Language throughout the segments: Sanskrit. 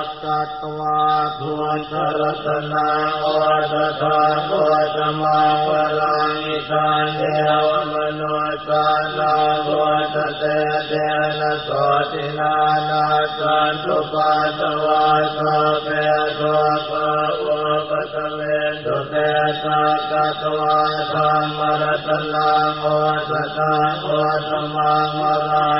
ककवान जन स्वाति नो गोपकर गो म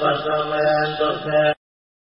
ปสเวนตุเต